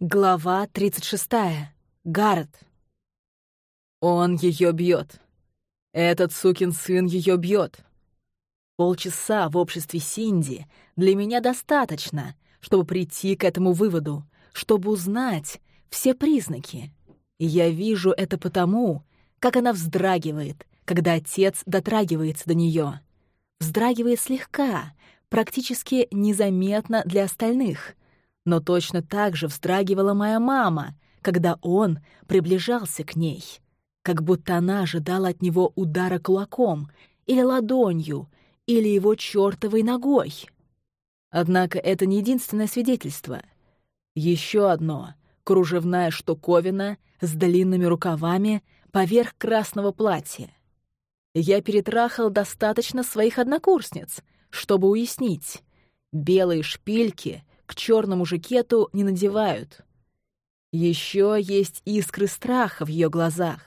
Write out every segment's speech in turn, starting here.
Глава 36. Гаррет. Он ее бьет. Этот сукин сын ее бьет. Полчаса в обществе Синди для меня достаточно, чтобы прийти к этому выводу, чтобы узнать все признаки. И я вижу это потому, как она вздрагивает, когда отец дотрагивается до нее. Вздрагивает слегка, практически незаметно для остальных — но точно так же вздрагивала моя мама, когда он приближался к ней, как будто она ожидала от него удара кулаком или ладонью, или его чертовой ногой. Однако это не единственное свидетельство. Еще одно — кружевная штуковина с длинными рукавами поверх красного платья. Я перетрахал достаточно своих однокурсниц, чтобы уяснить. Белые шпильки — к черному жакету не надевают. Еще есть искры страха в ее глазах.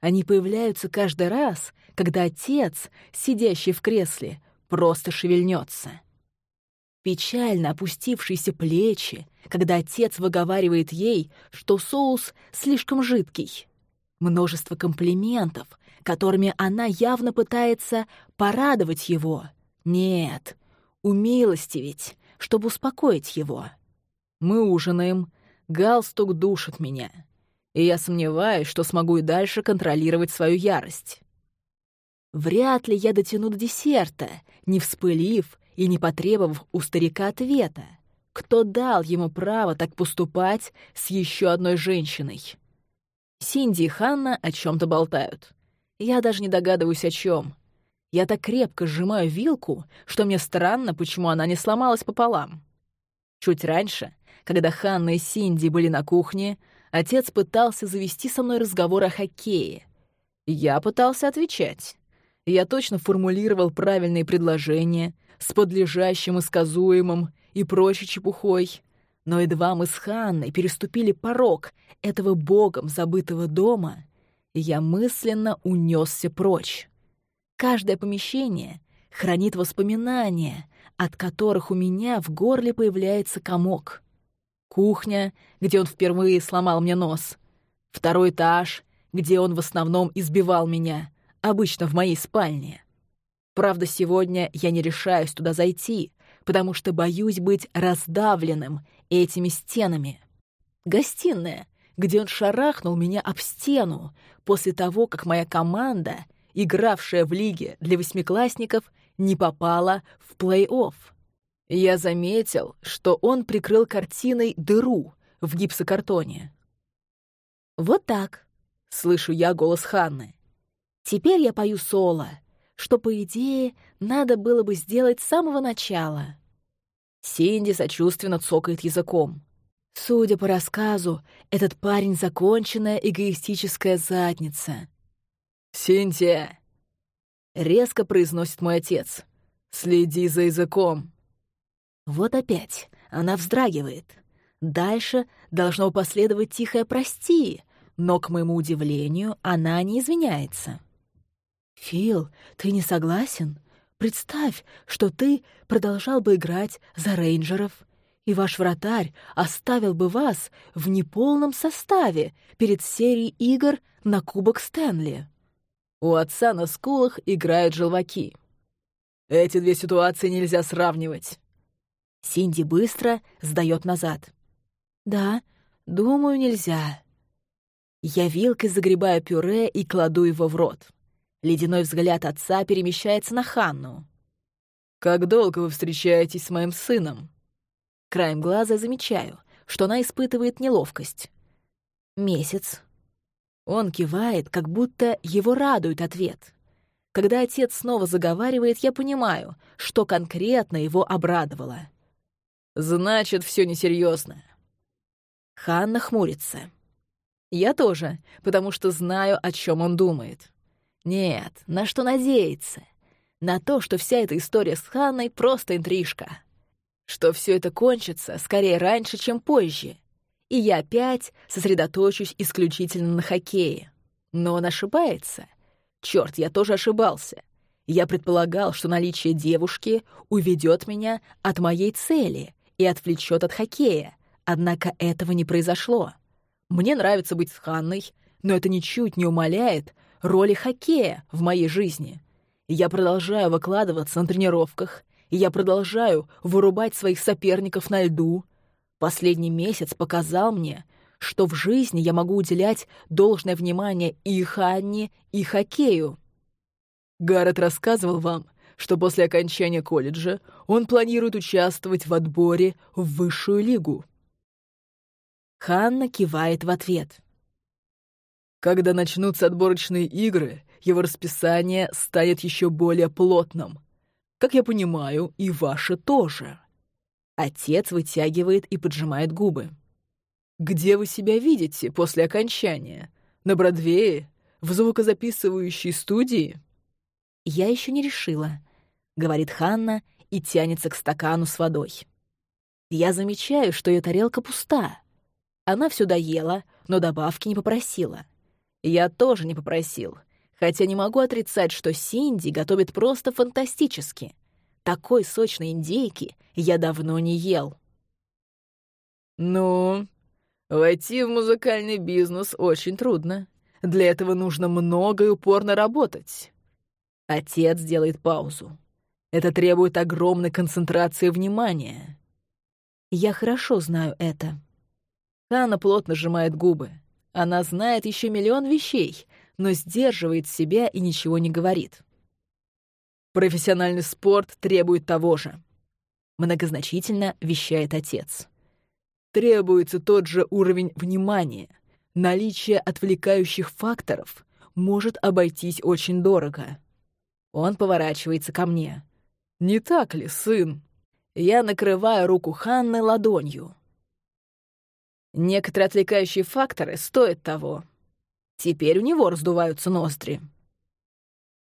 Они появляются каждый раз, когда отец, сидящий в кресле, просто шевельнется. Печально опустившиеся плечи, когда отец выговаривает ей, что соус слишком жидкий. Множество комплиментов, которыми она явно пытается порадовать его. Нет, умилостивить, чтобы успокоить его. Мы ужинаем, галстук душит меня, и я сомневаюсь, что смогу и дальше контролировать свою ярость. Вряд ли я дотяну до десерта, не вспылив и не потребовав у старика ответа. Кто дал ему право так поступать с еще одной женщиной? Синди и Ханна о чем то болтают. Я даже не догадываюсь, о чем. Я так крепко сжимаю вилку, что мне странно, почему она не сломалась пополам. Чуть раньше, когда Ханна и Синди были на кухне, отец пытался завести со мной разговор о хоккее. Я пытался отвечать. Я точно формулировал правильные предложения с подлежащим и сказуемым и прочей чепухой. Но едва мы с Ханной переступили порог этого богом забытого дома, я мысленно унесся прочь. Каждое помещение хранит воспоминания, от которых у меня в горле появляется комок. Кухня, где он впервые сломал мне нос. Второй этаж, где он в основном избивал меня, обычно в моей спальне. Правда, сегодня я не решаюсь туда зайти, потому что боюсь быть раздавленным этими стенами. Гостиная, где он шарахнул меня об стену после того, как моя команда игравшая в лиге для восьмиклассников, не попала в плей-офф. Я заметил, что он прикрыл картиной дыру в гипсокартоне. «Вот так», — слышу я голос Ханны. «Теперь я пою соло, что, по идее, надо было бы сделать с самого начала». Синди сочувственно цокает языком. Судя по рассказу, этот парень — законченная эгоистическая задница. «Синтия!» — резко произносит мой отец. «Следи за языком!» Вот опять она вздрагивает. Дальше должно последовать тихое «прости», но, к моему удивлению, она не извиняется. «Фил, ты не согласен? Представь, что ты продолжал бы играть за рейнджеров, и ваш вратарь оставил бы вас в неполном составе перед серией игр на Кубок Стэнли». У отца на скулах играют желваки. Эти две ситуации нельзя сравнивать. Синди быстро сдает назад. Да, думаю, нельзя. Я вилкой загребаю пюре и кладу его в рот. Ледяной взгляд отца перемещается на Ханну. «Как долго вы встречаетесь с моим сыном?» Краем глаза замечаю, что она испытывает неловкость. «Месяц», он кивает, как будто его радует ответ. Когда отец снова заговаривает, я понимаю, что конкретно его обрадовало. «Значит, все несерьезно. Ханна хмурится. Я тоже, потому что знаю, о чем он думает. Нет, на что надеяться? На то, что вся эта история с Ханной — просто интрижка. Что все это кончится скорее раньше, чем позже и я опять сосредоточусь исключительно на хоккее. Но он ошибается. Черт, я тоже ошибался. Я предполагал, что наличие девушки уведет меня от моей цели и отвлечет от хоккея, Однако этого не произошло. Мне нравится быть с Ханной, но это ничуть не умаляет роли хоккея в моей жизни. Я продолжаю выкладываться на тренировках, я продолжаю вырубать своих соперников на льду. Последний месяц показал мне, что в жизни я могу уделять должное внимание и Ханне, и хоккею. Гаррет рассказывал вам, что после окончания колледжа он планирует участвовать в отборе в высшую лигу. Ханна кивает в ответ. Когда начнутся отборочные игры, его расписание станет еще более плотным. Как я понимаю, и ваше тоже. Отец вытягивает и поджимает губы. Где вы себя видите после окончания? На Бродвее? В звукозаписывающей студии? Я еще не решила, говорит Ханна и тянется к стакану с водой. Я замечаю, что ее тарелка пуста. Она все доела, но добавки не попросила. Я тоже не попросил, хотя не могу отрицать, что Синди готовит просто фантастически. Такой сочной индейки я давно не ел. «Ну, Войти в музыкальный бизнес очень трудно. Для этого нужно много и упорно работать. Отец делает паузу. Это требует огромной концентрации внимания. Я хорошо знаю это. Хана плотно сжимает губы. Она знает еще миллион вещей, но сдерживает себя и ничего не говорит. Профессиональный спорт требует того же. Многозначительно вещает отец требуется тот же уровень внимания. Наличие отвлекающих факторов может обойтись очень дорого. Он поворачивается ко мне. «Не так ли, сын?» Я накрываю руку Ханны ладонью. Некоторые отвлекающие факторы стоят того. Теперь у него раздуваются ноздри.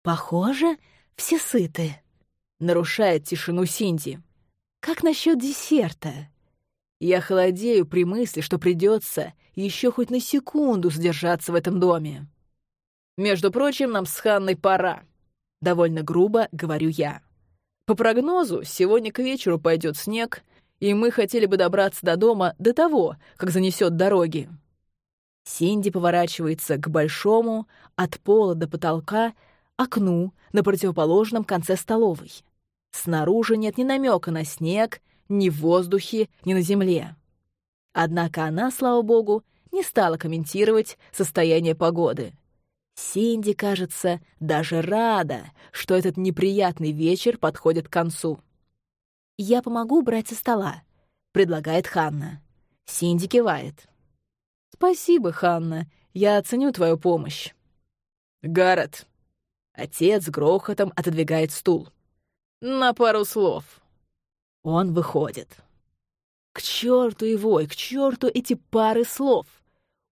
«Похоже, все сыты», — нарушает тишину Синди. «Как насчет десерта?» Я холодею при мысли, что придется еще хоть на секунду сдержаться в этом доме. Между прочим, нам с Ханной пора. Довольно грубо говорю я. По прогнозу, сегодня к вечеру пойдет снег, и мы хотели бы добраться до дома до того, как занесет дороги. Синди поворачивается к большому, от пола до потолка, окну на противоположном конце столовой. Снаружи нет ни намека на снег ни в воздухе, ни на земле. Однако она, слава богу, не стала комментировать состояние погоды. Синди, кажется, даже рада, что этот неприятный вечер подходит к концу. «Я помогу убрать со стола», — предлагает Ханна. Синди кивает. «Спасибо, Ханна, я оценю твою помощь». «Гаррет». Отец грохотом отодвигает стул. «На пару слов». Он выходит. К черту его и к черту эти пары слов.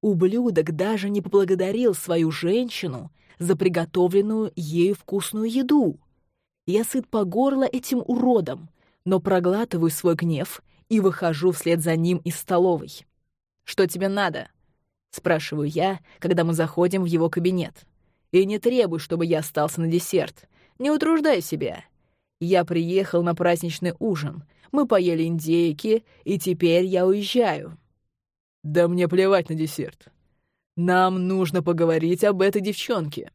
Ублюдок даже не поблагодарил свою женщину за приготовленную ею вкусную еду. Я сыт по горло этим уродом, но проглатываю свой гнев и выхожу вслед за ним из столовой. «Что тебе надо?» — спрашиваю я, когда мы заходим в его кабинет. «И не требуй, чтобы я остался на десерт. Не утруждай себя. Я приехал на праздничный ужин. Мы поели индейки, и теперь я уезжаю. Да мне плевать на десерт. Нам нужно поговорить об этой девчонке.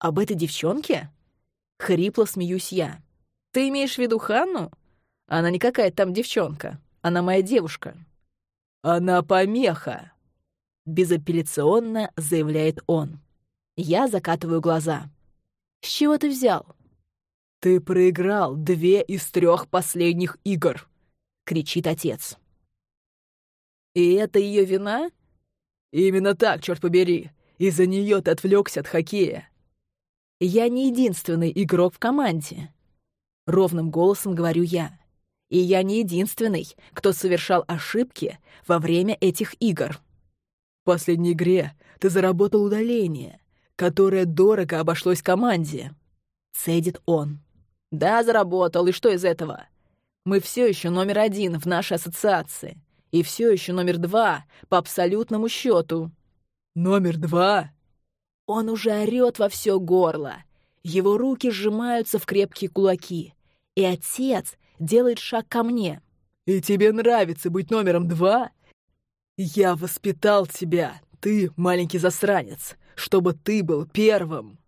Об этой девчонке? Хрипло смеюсь я. Ты имеешь в виду Ханну? Она не какая-то там девчонка. Она моя девушка. Она помеха. Безапелляционно заявляет он. Я закатываю глаза. С чего ты взял? «Ты проиграл две из трех последних игр!» — кричит отец. «И это ее вина?» «Именно так, черт побери! Из-за нее ты отвлекся от хоккея!» «Я не единственный игрок в команде!» Ровным голосом говорю я. «И я не единственный, кто совершал ошибки во время этих игр!» «В последней игре ты заработал удаление, которое дорого обошлось команде!» Цедит он. Да, заработал, и что из этого? Мы все еще номер один в нашей ассоциации. И все еще номер два по абсолютному счету. Номер два? Он уже орет во все горло. Его руки сжимаются в крепкие кулаки. И отец делает шаг ко мне. И тебе нравится быть номером два? Я воспитал тебя, ты, маленький засранец, чтобы ты был первым.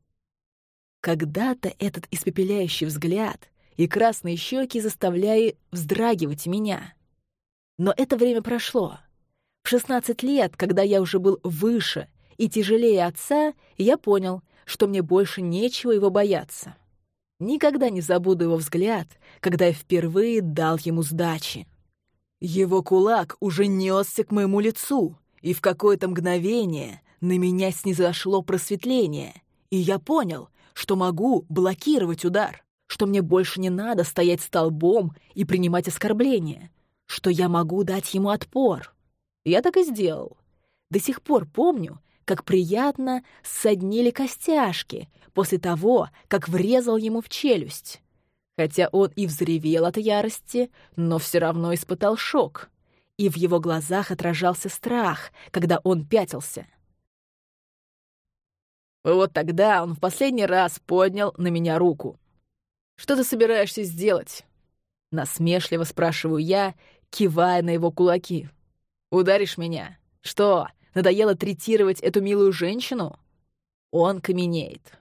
Когда-то этот испепеляющий взгляд и красные щеки заставляли вздрагивать меня. Но это время прошло. В 16 лет, когда я уже был выше и тяжелее отца, я понял, что мне больше нечего его бояться. Никогда не забуду его взгляд, когда я впервые дал ему сдачи. Его кулак уже несся к моему лицу, и в какое-то мгновение на меня снизошло просветление, и я понял, что могу блокировать удар, что мне больше не надо стоять столбом и принимать оскорбления, что я могу дать ему отпор. Я так и сделал. До сих пор помню, как приятно ссоднили костяшки после того, как врезал ему в челюсть. Хотя он и взревел от ярости, но все равно испытал шок. И в его глазах отражался страх, когда он пятился. Вот тогда он в последний раз поднял на меня руку. «Что ты собираешься сделать?» Насмешливо спрашиваю я, кивая на его кулаки. «Ударишь меня? Что, Надоело третировать эту милую женщину? Он каменеет.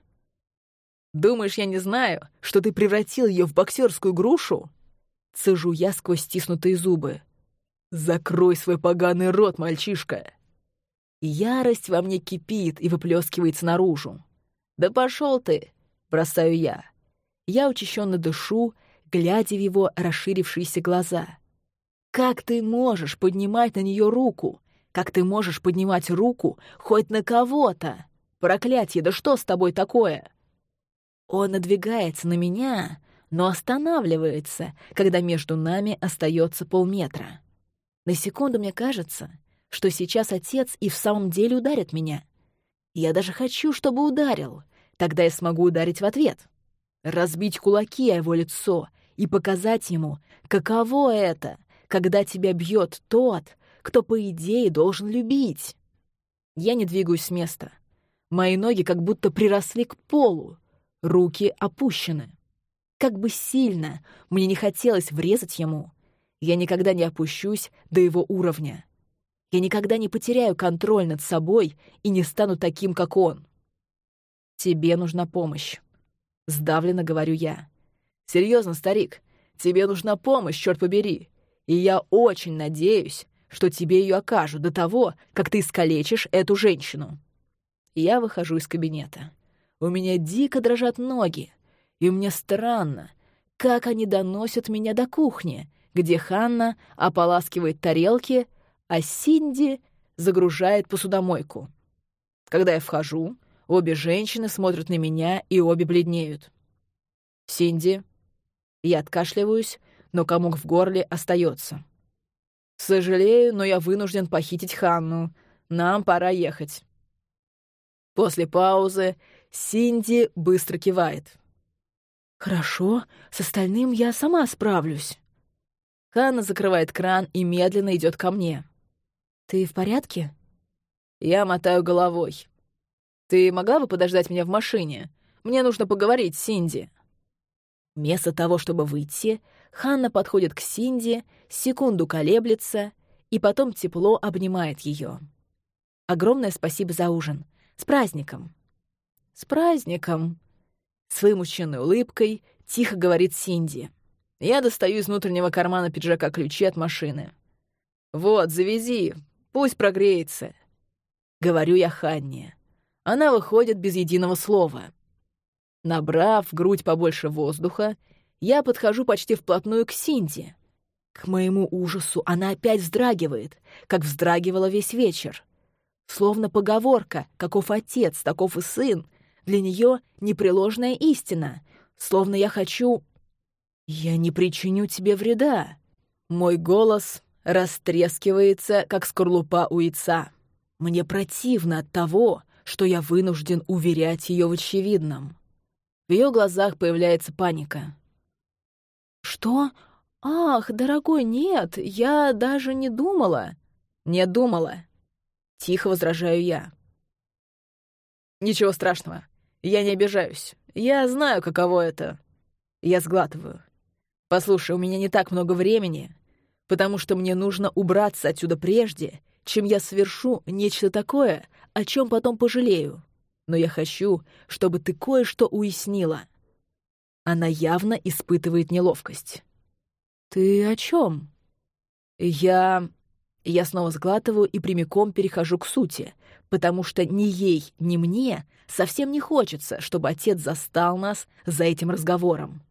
Думаешь, я не знаю, что ты превратил ее в боксерскую грушу? Цежу я сквозь стиснутые зубы. Закрой свой поганый рот, мальчишка. Ярость во мне кипит и выплескивается наружу. Да пошел ты, бросаю я. Я учащенно дышу, глядя в его расширившиеся глаза. Как ты можешь поднимать на нее руку? Как ты можешь поднимать руку хоть на кого-то? Проклятье, да что с тобой такое? Он надвигается на меня, но останавливается, когда между нами остается полметра. На секунду мне кажется, что сейчас отец и в самом деле ударит меня. Я даже хочу, чтобы ударил. Тогда я смогу ударить в ответ. Разбить кулаки о его лицо и показать ему, каково это, когда тебя бьет тот, кто, по идее, должен любить. Я не двигаюсь с места. Мои ноги как будто приросли к полу, руки опущены. Как бы сильно мне не хотелось врезать ему, я никогда не опущусь до его уровня. Я никогда не потеряю контроль над собой и не стану таким, как он. Тебе нужна помощь. Сдавленно говорю я. Серьезно, старик, тебе нужна помощь, черт побери. И я очень надеюсь, что тебе ее окажут до того, как ты искалечишь эту женщину. Я выхожу из кабинета. У меня дико дрожат ноги, и мне странно, как они доносят меня до кухни, где Ханна ополаскивает тарелки, а Синди загружает посудомойку. Когда я вхожу, обе женщины смотрят на меня и обе бледнеют. «Синди». Я откашливаюсь, но комок в горле остается. «Сожалею, но я вынужден похитить Ханну. Нам пора ехать». После паузы Синди быстро кивает. «Хорошо, с остальным я сама справлюсь». Ханна закрывает кран и медленно идет ко мне. «Ты в порядке?» Я мотаю головой. «Ты могла бы подождать меня в машине? Мне нужно поговорить с Синди». Вместо того, чтобы выйти, Ханна подходит к Синди, секунду колеблется и потом тепло обнимает ее. Огромное спасибо за ужин. С праздником. С праздником. С вымученной улыбкой тихо говорит Синди. Я достаю из внутреннего кармана пиджака ключи от машины. «Вот, завези, пусть прогреется», — говорю я Ханне. Она выходит без единого слова. Набрав в грудь побольше воздуха, я подхожу почти вплотную к Синди. К моему ужасу она опять вздрагивает, как вздрагивала весь вечер. Словно поговорка «каков отец, таков и сын» для нее непреложная истина, словно я хочу... Я не причиню тебе вреда. Мой голос растрескивается, как скорлупа у яйца. Мне противно от того, что я вынужден уверять ее в очевидном. В ее глазах появляется паника. «Что? Ах, дорогой, нет, я даже не думала». «Не думала», — тихо возражаю я. «Ничего страшного, я не обижаюсь. Я знаю, каково это». Я сглатываю. «Послушай, у меня не так много времени. Потому что мне нужно убраться отсюда прежде, чем я совершу нечто такое, о чем потом пожалею. Но я хочу, чтобы ты кое-что уяснила. Она явно испытывает неловкость. «Ты о чем?» «Я...» Я снова сглатываю и прямиком перехожу к сути, потому что ни ей, ни мне совсем не хочется, чтобы отец застал нас за этим разговором.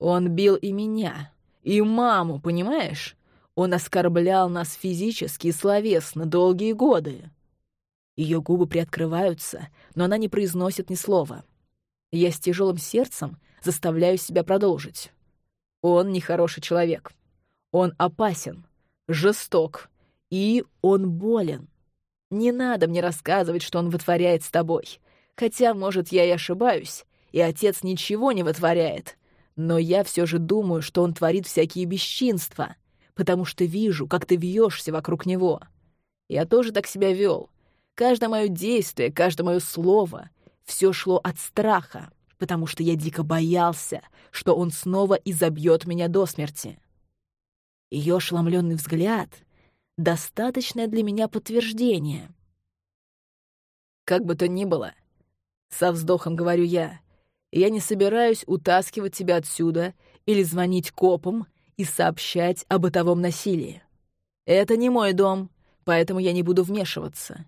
Он бил и меня, и маму, понимаешь? Он оскорблял нас физически и словесно долгие годы. Ее губы приоткрываются, но она не произносит ни слова. Я с тяжелым сердцем заставляю себя продолжить. Он нехороший человек. Он опасен, жесток, и он болен. Не надо мне рассказывать, что он вытворяет с тобой. Хотя, может, я и ошибаюсь, и отец ничего не вытворяет. Но я все же думаю, что он творит всякие бесчинства, потому что вижу, как ты вьешься вокруг него. Я тоже так себя вел. Каждое мое действие, каждое мое слово — все шло от страха, потому что я дико боялся, что он снова изобьет меня до смерти. Ее ошеломленный взгляд — достаточное для меня подтверждение. Как бы то ни было, со вздохом говорю я, я не собираюсь утаскивать тебя отсюда или звонить копам и сообщать о бытовом насилии. Это не мой дом, поэтому я не буду вмешиваться.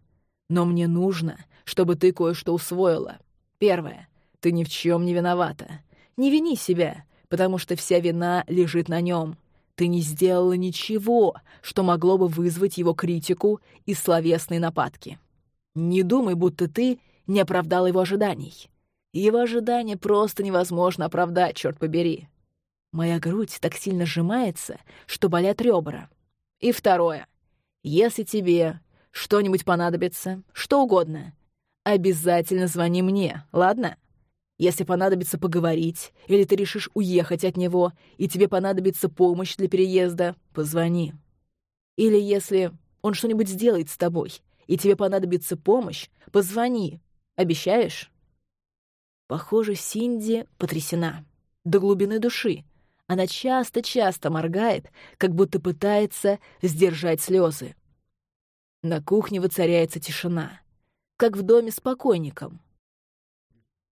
Но мне нужно, чтобы ты кое-что усвоила. Первое. Ты ни в чем не виновата. Не вини себя, потому что вся вина лежит на нем. Ты не сделала ничего, что могло бы вызвать его критику и словесные нападки. Не думай, будто ты не оправдала его ожиданий. Его ожидания просто невозможно оправдать, черт побери. Моя грудь так сильно сжимается, что болят ребра. И второе. Если тебе что-нибудь понадобится, что угодно, обязательно звони мне, ладно? Если понадобится поговорить, или ты решишь уехать от него, и тебе понадобится помощь для переезда, позвони. Или если он что-нибудь сделает с тобой, и тебе понадобится помощь, позвони. Обещаешь? Похоже, Синди потрясена. До глубины души. Она часто-часто моргает, как будто пытается сдержать слезы. На кухне воцаряется тишина, как в доме с покойником.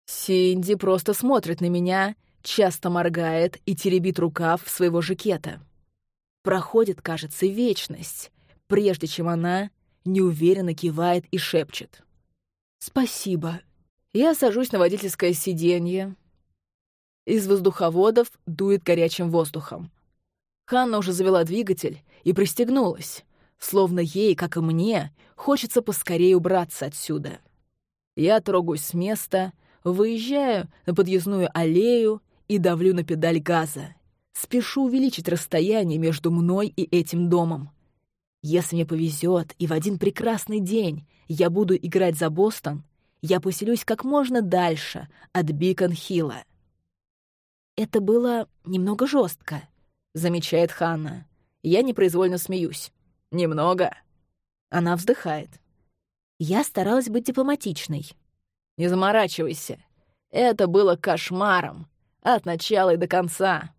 Синди просто смотрит на меня, часто моргает и теребит рукав своего жакета. Проходит, кажется, вечность, прежде чем она неуверенно кивает и шепчет. «Спасибо». Я сажусь на водительское сиденье. Из воздуховодов дует горячим воздухом. Ханна уже завела двигатель и пристегнулась, словно ей, как и мне, хочется поскорее убраться отсюда. Я трогаюсь с места, выезжаю на подъездную аллею и давлю на педаль газа. Спешу увеличить расстояние между мной и этим домом. Если мне повезет, и в один прекрасный день я буду играть за Бостон, я поселюсь как можно дальше от Бикон-Хилла. «Это было немного жестко, замечает Ханна. Я непроизвольно смеюсь. «Немного?» Она вздыхает. Я старалась быть дипломатичной. «Не заморачивайся. Это было кошмаром. От начала и до конца».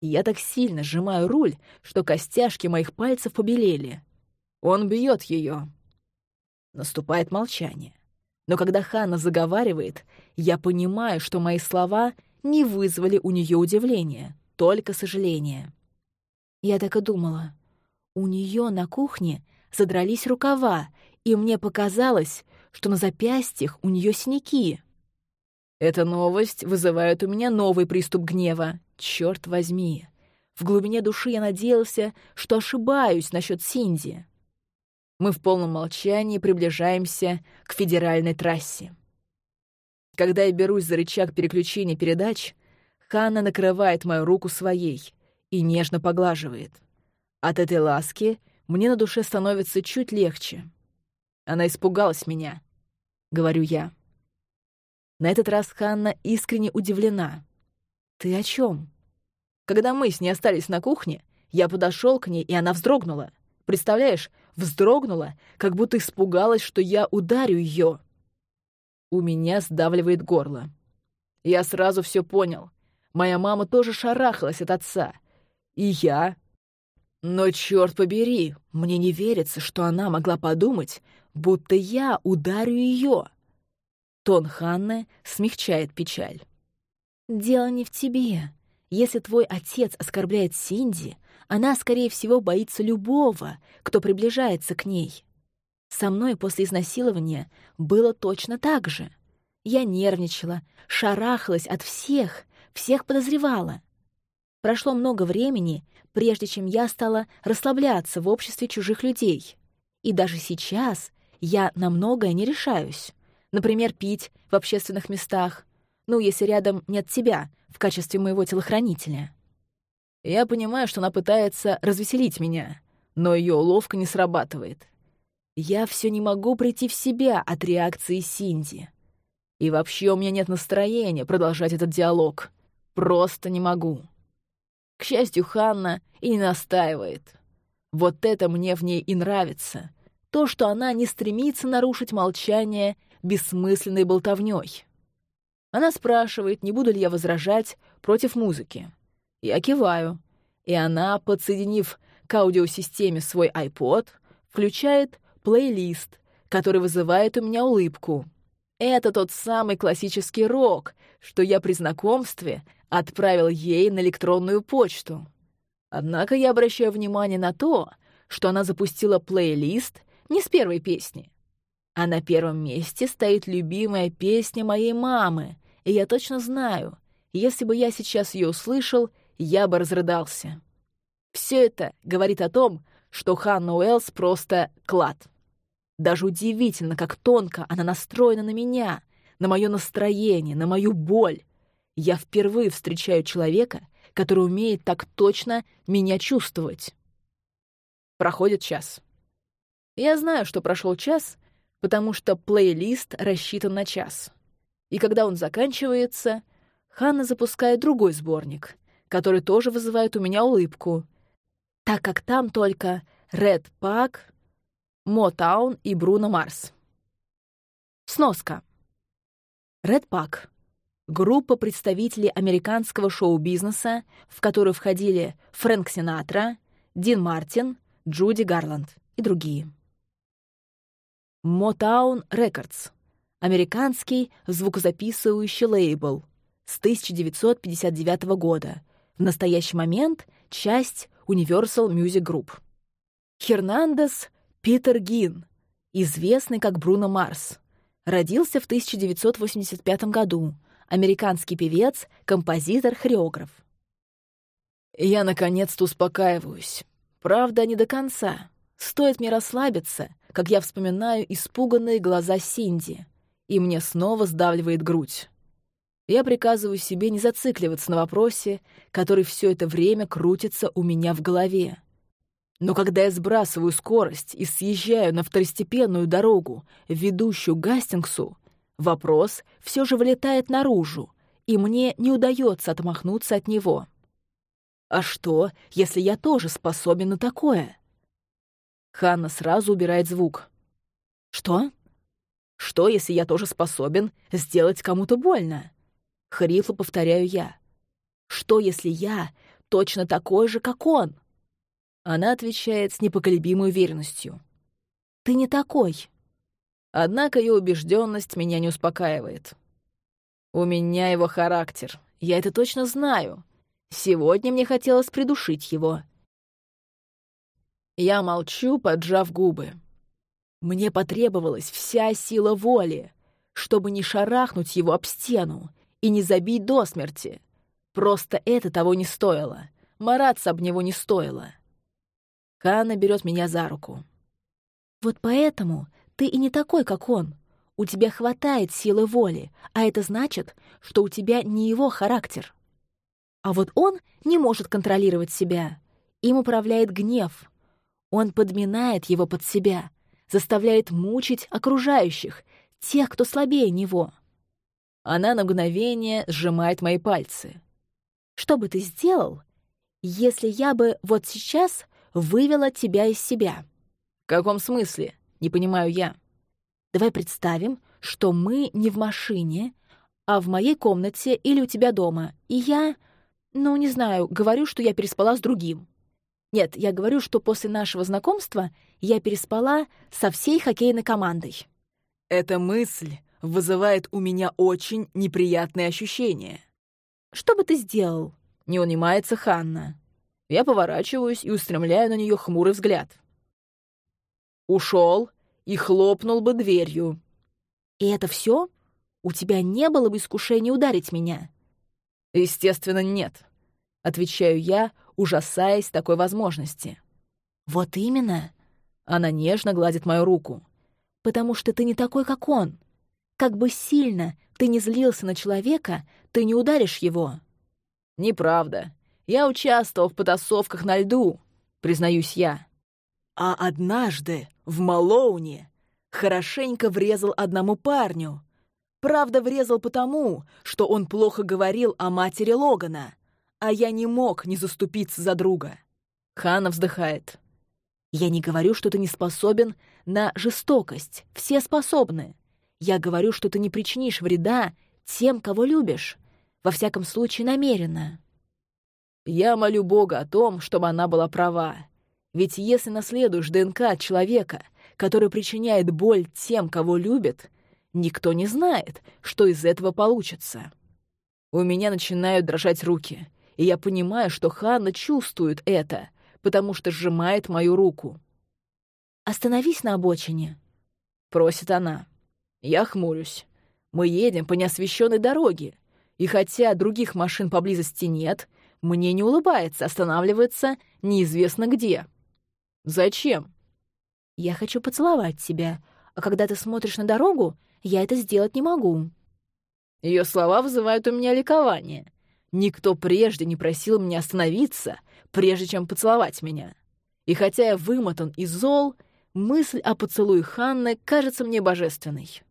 Я так сильно сжимаю руль, что костяшки моих пальцев побелели. Он бьет ее. Наступает молчание. Но когда Ханна заговаривает, я понимаю, что мои слова не вызвали у нее удивления, только сожаление. Я так и думала. У нее на кухне задрались рукава, и мне показалось, что на запястьях у нее синяки. Эта новость вызывает у меня новый приступ гнева. Черт возьми. В глубине души я надеялся, что ошибаюсь насчет Синди. Мы в полном молчании приближаемся к федеральной трассе. Когда я берусь за рычаг переключения передач, Ханна накрывает мою руку своей и нежно поглаживает. От этой ласки мне на душе становится чуть легче. Она испугалась меня, — говорю я. На этот раз Ханна искренне удивлена. «Ты о чем? Когда мы с ней остались на кухне, я подошел к ней, и она вздрогнула. Представляешь, вздрогнула, как будто испугалась, что я ударю ее. У меня сдавливает горло. Я сразу все понял. Моя мама тоже шарахалась от отца. И я... Но, черт побери, мне не верится, что она могла подумать, будто я ударю ее. Тон Ханны смягчает печаль. «Дело не в тебе. Если твой отец оскорбляет Синди, она, скорее всего, боится любого, кто приближается к ней. Со мной после изнасилования было точно так же. Я нервничала, шарахалась от всех, всех подозревала. Прошло много времени, прежде чем я стала расслабляться в обществе чужих людей. И даже сейчас я на многое не решаюсь. Например, пить в общественных местах. Ну, если рядом нет тебя в качестве моего телохранителя. Я понимаю, что она пытается развеселить меня, но ее уловка не срабатывает. Я все не могу прийти в себя от реакции Синди. И вообще у меня нет настроения продолжать этот диалог. Просто не могу. К счастью, Ханна и не настаивает. Вот это мне в ней и нравится. То, что она не стремится нарушить молчание бессмысленной болтовнёй. Она спрашивает, не буду ли я возражать против музыки. Я киваю, и она, подсоединив к аудиосистеме свой iPod, включает плейлист, который вызывает у меня улыбку. Это тот самый классический рок, что я при знакомстве отправил ей на электронную почту. Однако я обращаю внимание на то, что она запустила плейлист не с первой песни. А на первом месте стоит любимая песня моей мамы, и я точно знаю, если бы я сейчас ее услышал, я бы разрыдался. Все это говорит о том, что Ханна Уэллс просто клад. Даже удивительно, как тонко она настроена на меня, на мое настроение, на мою боль. Я впервые встречаю человека, который умеет так точно меня чувствовать. Проходит час. Я знаю, что прошел час, потому что плейлист рассчитан на час. И когда он заканчивается, Ханна запускает другой сборник, который тоже вызывает у меня улыбку, так как там только Red Pack, Motown и Бруно Марс. Сноска. Red Pack группа представителей американского шоу-бизнеса, в которую входили Фрэнк Синатра, Дин Мартин, Джуди Гарланд и другие. Motown Records — американский звукозаписывающий лейбл с 1959 года, в настоящий момент часть Universal Music Group. Хернандес Питер Гин, известный как Бруно Марс, родился в 1985 году — американский певец, композитор, хореограф. Я наконец-то успокаиваюсь. Правда, не до конца. Стоит мне расслабиться, как я вспоминаю испуганные глаза Синди, и мне снова сдавливает грудь. Я приказываю себе не зацикливаться на вопросе, который все это время крутится у меня в голове. Но когда я сбрасываю скорость и съезжаю на второстепенную дорогу, ведущую к Гастингсу, Вопрос все же вылетает наружу, и мне не удается отмахнуться от него. А что, если я тоже способен на такое? Ханна сразу убирает звук. Что? Что, если я тоже способен сделать кому-то больно? Хрипло повторяю я. Что, если я точно такой же, как он? Она отвечает с непоколебимой уверенностью. Ты не такой. Однако ее убежденность меня не успокаивает. У меня его характер, я это точно знаю. Сегодня мне хотелось придушить его. Я молчу, поджав губы. Мне потребовалась вся сила воли, чтобы не шарахнуть его об стену и не забить до смерти. Просто это того не стоило. Мараться об него не стоило. Ханна берет меня за руку. «Вот поэтому ты и не такой, как он. У тебя хватает силы воли, а это значит, что у тебя не его характер. А вот он не может контролировать себя. Им управляет гнев. Он подминает его под себя, заставляет мучить окружающих, тех, кто слабее него. Она на мгновение сжимает мои пальцы. Что бы ты сделал, если я бы вот сейчас вывела тебя из себя? В каком смысле? Не понимаю я. Давай представим, что мы не в машине, а в моей комнате или у тебя дома, и я, ну, не знаю, говорю, что я переспала с другим. Нет, я говорю, что после нашего знакомства я переспала со всей хоккейной командой. Эта мысль вызывает у меня очень неприятные ощущения. Что бы ты сделал? Не унимается Ханна. Я поворачиваюсь и устремляю на нее хмурый взгляд. Ушел и хлопнул бы дверью. И это все? У тебя не было бы искушения ударить меня? Естественно, нет. Отвечаю я, ужасаясь такой возможности. «Вот именно!» Она нежно гладит мою руку. «Потому что ты не такой, как он. Как бы сильно ты не злился на человека, ты не ударишь его». «Неправда. Я участвовал в потасовках на льду», — признаюсь я. А однажды в Малоуне хорошенько врезал одному парню. Правда, врезал потому, что он плохо говорил о матери Логана а я не мог не заступиться за друга. Хана вздыхает. Я не говорю, что ты не способен на жестокость. Все способны. Я говорю, что ты не причинишь вреда тем, кого любишь. Во всяком случае, намеренно. Я молю Бога о том, чтобы она была права. Ведь если наследуешь ДНК от человека, который причиняет боль тем, кого любит, никто не знает, что из этого получится. У меня начинают дрожать руки — и я понимаю, что Ханна чувствует это, потому что сжимает мою руку. «Остановись на обочине», — просит она. Я хмурюсь. Мы едем по неосвещенной дороге, и хотя других машин поблизости нет, мне не улыбается останавливаться неизвестно где. Зачем? Я хочу поцеловать тебя, а когда ты смотришь на дорогу, я это сделать не могу. Ее слова вызывают у меня ликование. Никто прежде не просил меня остановиться, прежде чем поцеловать меня. И хотя я вымотан и зол, мысль о поцелуе Ханны кажется мне божественной.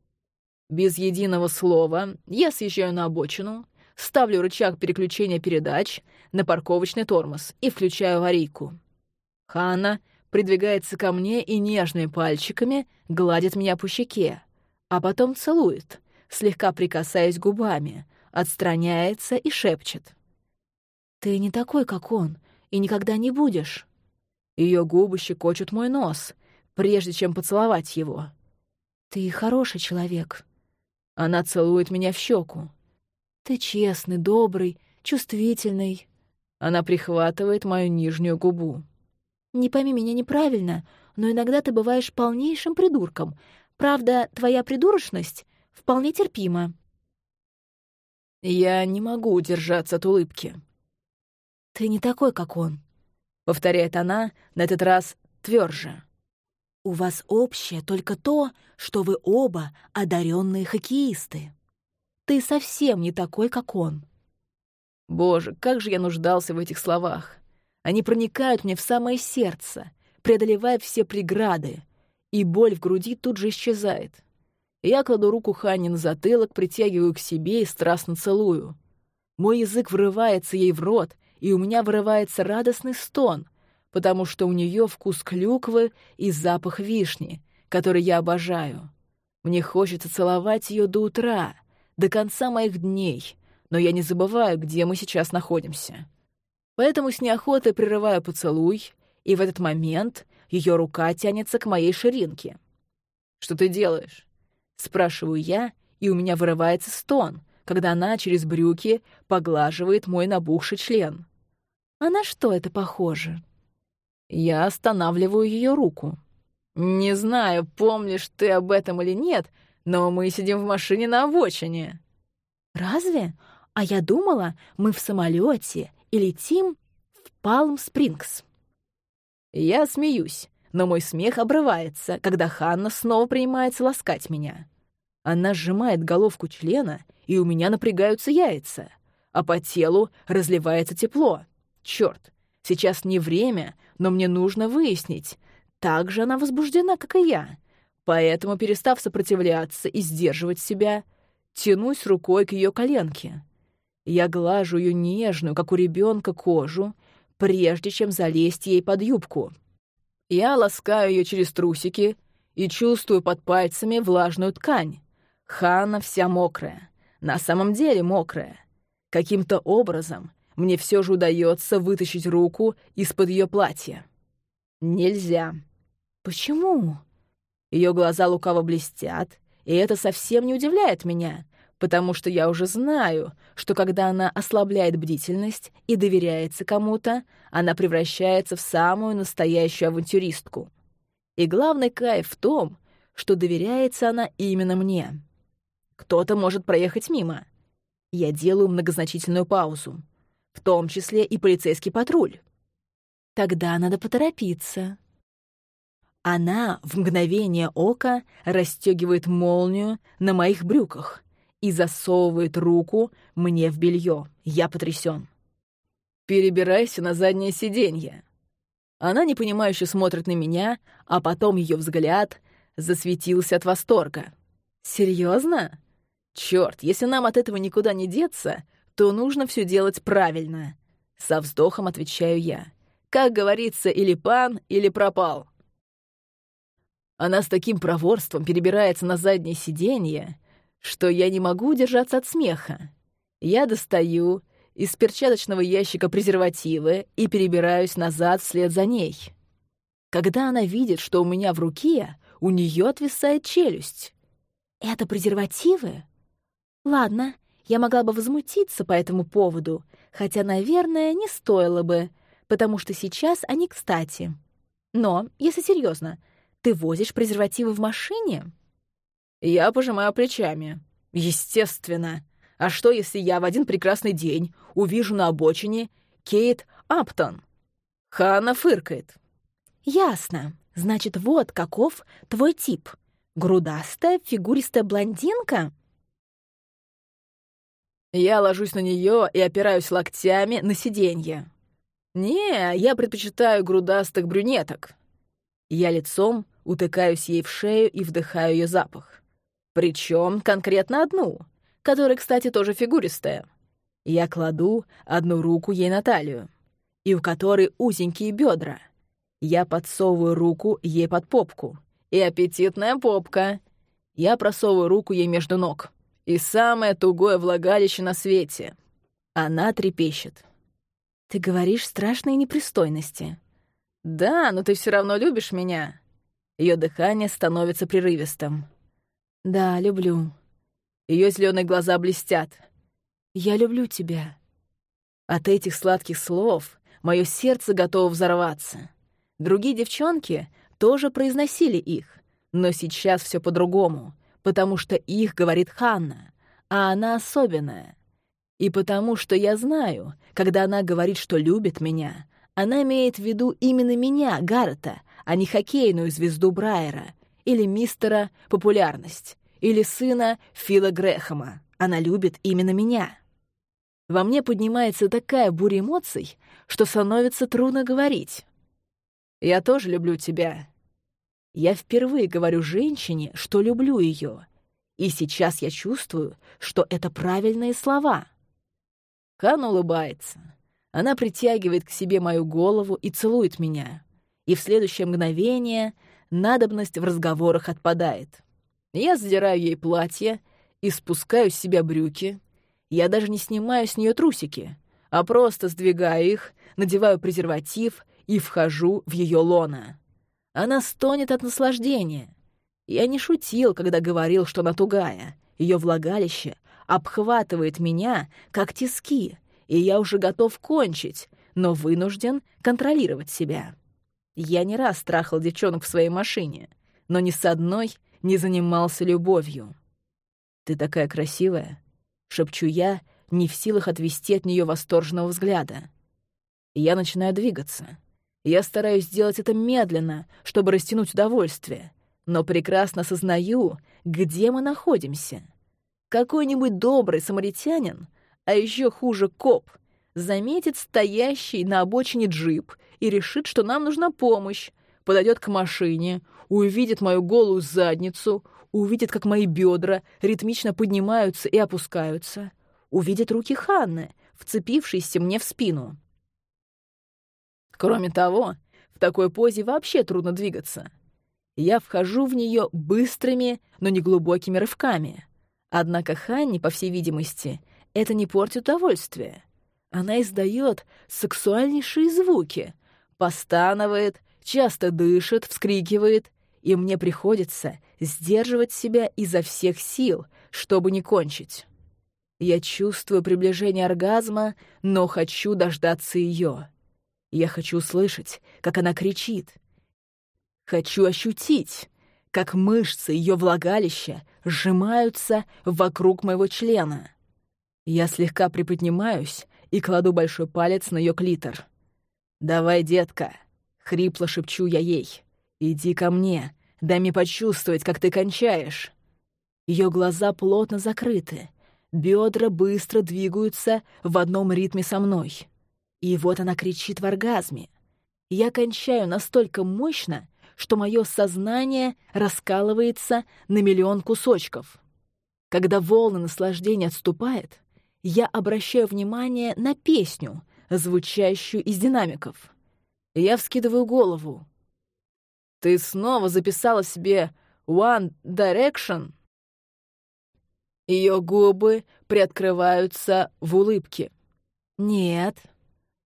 Без единого слова я съезжаю на обочину, ставлю рычаг переключения передач на парковочный тормоз и включаю аварийку. Ханна придвигается ко мне и нежными пальчиками гладит меня по щеке, а потом целует, слегка прикасаясь губами, отстраняется и шепчет. «Ты не такой, как он, и никогда не будешь». Ее губы щекочут мой нос, прежде чем поцеловать его. «Ты хороший человек». Она целует меня в щеку. «Ты честный, добрый, чувствительный». Она прихватывает мою нижнюю губу. «Не пойми меня неправильно, но иногда ты бываешь полнейшим придурком. Правда, твоя придурочность вполне терпима». Я не могу удержаться от улыбки. «Ты не такой, как он», — повторяет она, на этот раз тверже. «У вас общее только то, что вы оба одаренные хоккеисты. Ты совсем не такой, как он». Боже, как же я нуждался в этих словах. Они проникают мне в самое сердце, преодолевая все преграды, и боль в груди тут же исчезает. Я кладу руку Ханни на затылок, притягиваю к себе и страстно целую. Мой язык врывается ей в рот, и у меня вырывается радостный стон, потому что у нее вкус клюквы и запах вишни, который я обожаю. Мне хочется целовать ее до утра, до конца моих дней, но я не забываю, где мы сейчас находимся. Поэтому с неохотой прерываю поцелуй, и в этот момент ее рука тянется к моей ширинке. «Что ты делаешь?» Спрашиваю я, и у меня вырывается стон, когда она через брюки поглаживает мой набухший член. А на что это похоже? Я останавливаю ее руку. «Не знаю, помнишь ты об этом или нет, но мы сидим в машине на обочине». «Разве? А я думала, мы в самолете и летим в Палм-Спрингс». Я смеюсь, но мой смех обрывается, когда Ханна снова принимается ласкать меня. Она сжимает головку члена, и у меня напрягаются яйца, а по телу разливается тепло. Черт, сейчас не время, но мне нужно выяснить, так же она возбуждена, как и я. Поэтому, перестав сопротивляться и сдерживать себя, тянусь рукой к ее коленке. Я глажу ее нежную, как у ребенка, кожу, прежде чем залезть ей под юбку. Я ласкаю ее через трусики и чувствую под пальцами влажную ткань. Ханна вся мокрая. На самом деле мокрая. Каким-то образом мне все же удается вытащить руку из-под ее платья. Нельзя. Почему? Ее глаза лукаво блестят, и это совсем не удивляет меня, потому что я уже знаю, что когда она ослабляет бдительность и доверяется кому-то, она превращается в самую настоящую авантюристку. И главный кайф в том, что доверяется она именно мне. Кто-то может проехать мимо. Я делаю многозначительную паузу, в том числе и полицейский патруль. Тогда надо поторопиться. Она в мгновение ока расстегивает молнию на моих брюках и засовывает руку мне в белье. Я потрясен. «Перебирайся на заднее сиденье». Она непонимающе смотрит на меня, а потом ее взгляд засветился от восторга. «Серьезно? Черт, если нам от этого никуда не деться, то нужно все делать правильно». Со вздохом отвечаю я. Как говорится, или пан, или пропал. Она с таким проворством перебирается на заднее сиденье, что я не могу удержаться от смеха. Я достаю из перчаточного ящика презервативы и перебираюсь назад вслед за ней. Когда она видит, что у меня в руке, у нее отвисает челюсть. «Это презервативы?» «Ладно, я могла бы возмутиться по этому поводу, хотя, наверное, не стоило бы, потому что сейчас они кстати. Но, если серьезно, ты возишь презервативы в машине?» Я пожимаю плечами. Естественно. А что, если я в один прекрасный день увижу на обочине Кейт Аптон? Ханна фыркает. «Ясно. Значит, вот каков твой тип. Грудастая, фигуристая блондинка?» Я ложусь на нее и опираюсь локтями на сиденье. «Не, я предпочитаю грудастых брюнеток». Я лицом утыкаюсь ей в шею и вдыхаю ее запах. Причем конкретно одну, которая, кстати, тоже фигуристая. Я кладу одну руку ей на талию, и у которой узенькие бедра. Я подсовываю руку ей под попку. И аппетитная попка. Я просовываю руку ей между ног. И самое тугое влагалище на свете. Она трепещет. «Ты говоришь страшные непристойности». «Да, но ты все равно любишь меня». Ее дыхание становится прерывистым. «Да, люблю». Ее зеленые глаза блестят. «Я люблю тебя». От этих сладких слов мое сердце готово взорваться. Другие девчонки тоже произносили их, но сейчас все по-другому, потому что их говорит Ханна, а она особенная. И потому что я знаю, когда она говорит, что любит меня, она имеет в виду именно меня, Гаррета, а не хоккейную звезду Брайера или мистера «Популярность» или сына Фила Грэхэма. Она любит именно меня. Во мне поднимается такая буря эмоций, что становится трудно говорить. «Я тоже люблю тебя». Я впервые говорю женщине, что люблю ее, и сейчас я чувствую, что это правильные слова. Хан улыбается. Она притягивает к себе мою голову и целует меня. И в следующее мгновение надобность в разговорах отпадает. Я задираю ей платье и спускаю с себя брюки. Я даже не снимаю с нее трусики, а просто сдвигаю их, надеваю презерватив и вхожу в ее лона. Она стонет от наслаждения. Я не шутил, когда говорил, что она тугая. Ее влагалище обхватывает меня, как тиски, и я уже готов кончить, но вынужден контролировать себя. Я не раз трахал девчонок в своей машине, но ни с одной не занимался любовью. «Ты такая красивая», — шепчу я, не в силах отвести от нее восторженного взгляда. Я начинаю двигаться. Я стараюсь сделать это медленно, чтобы растянуть удовольствие, но прекрасно сознаю, где мы находимся. Какой-нибудь добрый самаритянин, а еще хуже коп, заметит стоящий на обочине джип и решит, что нам нужна помощь, подойдет к машине, увидит мою голую задницу, увидит, как мои бедра ритмично поднимаются и опускаются, увидит руки Ханны, вцепившиеся мне в спину. Кроме того, в такой позе вообще трудно двигаться. Я вхожу в нее быстрыми, но не глубокими рывками. Однако Ханне, по всей видимости, это не портит удовольствие. Она издает сексуальнейшие звуки, постанывает, часто дышит, вскрикивает, и мне приходится сдерживать себя изо всех сил, чтобы не кончить. Я чувствую приближение оргазма, но хочу дождаться ее. Я хочу слышать, как она кричит. Хочу ощутить, как мышцы ее влагалища сжимаются вокруг моего члена. Я слегка приподнимаюсь и кладу большой палец на ее клитор. «Давай, детка!» — хрипло шепчу я ей. «Иди ко мне, дай мне почувствовать, как ты кончаешь». Ее глаза плотно закрыты, бедра быстро двигаются в одном ритме со мной. И вот она кричит в оргазме. Я кончаю настолько мощно, что мое сознание раскалывается на миллион кусочков. Когда волны наслаждения отступает, я обращаю внимание на песню, звучащую из динамиков. Я вскидываю голову. «Ты снова записала себе One Direction?» Ее губы приоткрываются в улыбке. «Нет».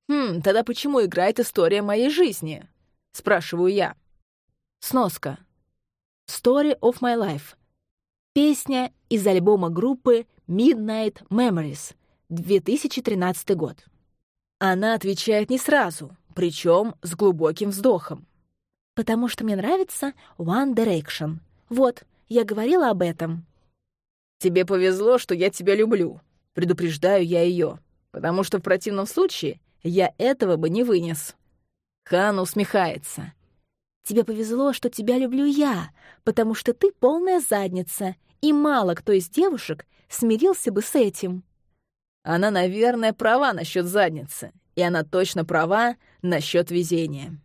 «Хм, тогда почему играет история моей жизни?» — спрашиваю я. Сноска. Story of My Life. Песня из альбома группы Midnight Memories, 2013 год. Она отвечает не сразу, причем с глубоким вздохом. «Потому что мне нравится One Direction. Вот, я говорила об этом». «Тебе повезло, что я тебя люблю», — предупреждаю я ее, «потому что в противном случае я этого бы не вынес». Хан усмехается. «Тебе повезло, что тебя люблю я, потому что ты полная задница, и мало кто из девушек смирился бы с этим». Она, наверное, права насчет задницы, и она точно права насчет везения.